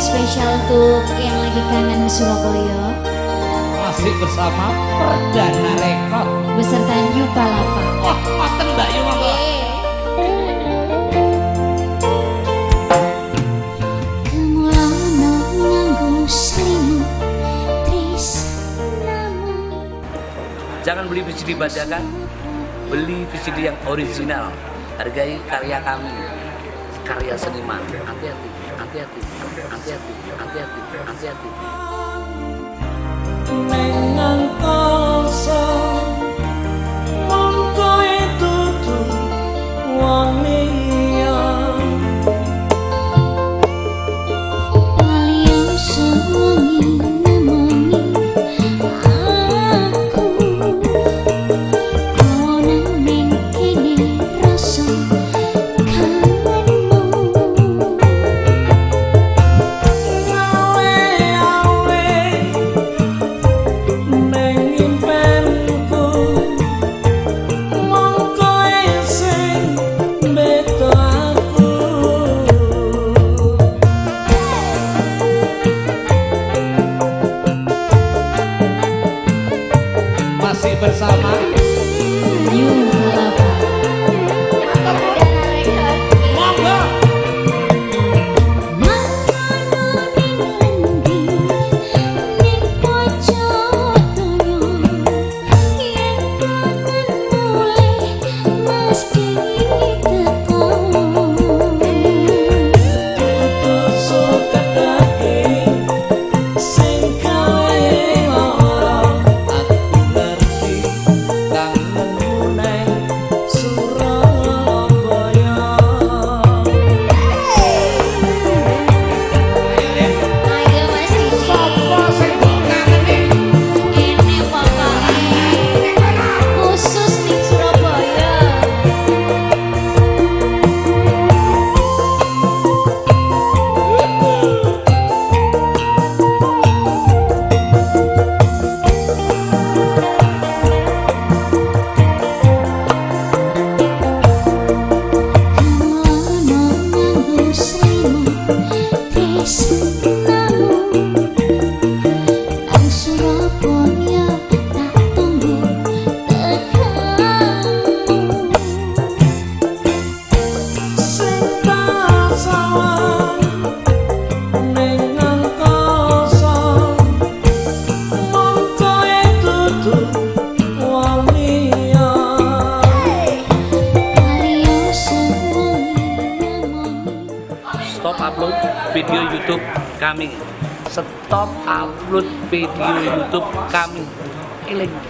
spesial untuk yang lagi kangen Surabaya. Masih bersama Perdana Rekod. Beserta New Palapa. Wah, maten Mbak. Yu monggo. Tresnamu Jangan beli VCD bajakan, beli VCD yang original. Hargai karya kami, karya seniman. Hati-hati, hati-hati, hati-hati, hati-hati, hati-hati. New upload video YouTube kami. Stop upload video YouTube kami. Eling.